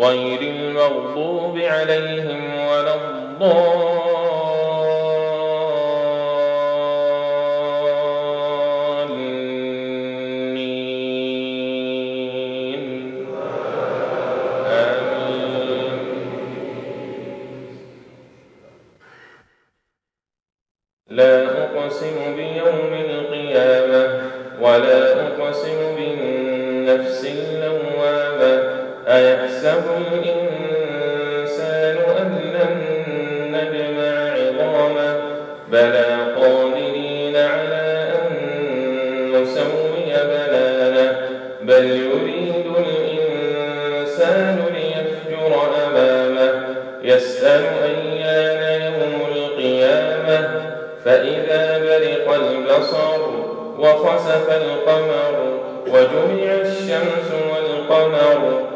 غير المغضوب عليهم ولا الضالين. آمين. لا أقسم بيوم القيامة ولا أقسم بالنفس اللوامة أيحسب الإنسان أن لن نجمع عظامه؟ بلى قادرين على أن نسوي بنانه بل يريد الإنسان ليفجر أمامه. يسأل أيان يوم القيامة. فإذا برق البصر وخسف القمر وجمع الشمس والقمر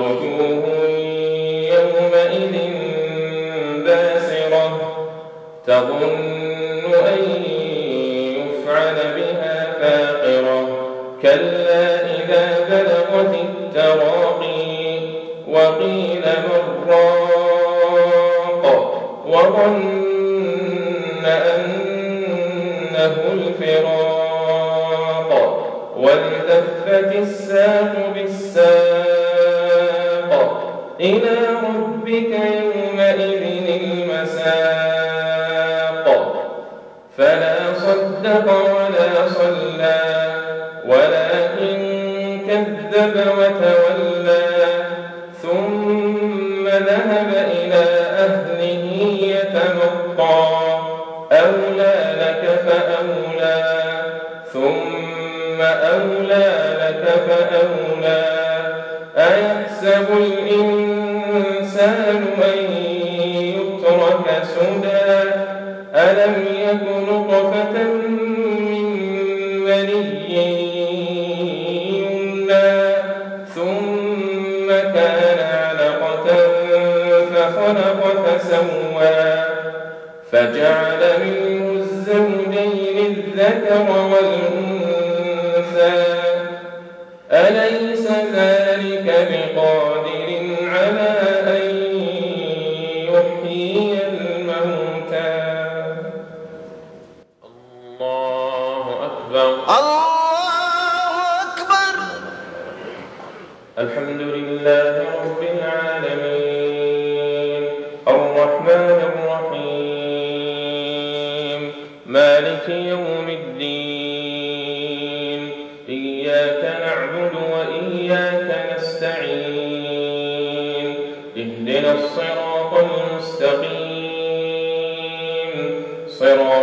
ووجوه يومئذ باسرة تظن أن يفعل بها فاقرة. كلا إذا بلغت التراقي وقيل من راق وظن أنه الفراق والتفت الساق بالساق إلى ربك يومئذ المساق. فلا صدق ولا صلى ولكن كذب وتولى ثم ذهب أيحسب الإنسان أن يترك سدى ألم يك نطفة من مني يمنى ثم كان علقة فخلق فسوى فجعل منه الزوجين الذكر والأنثى أليس ذلك بقادر على أن يحيي الموتى. الله أكبر. الله أكبر. الحمد لله رب العالمين. الرحمن الرحيم. مالك يوم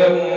يومئذ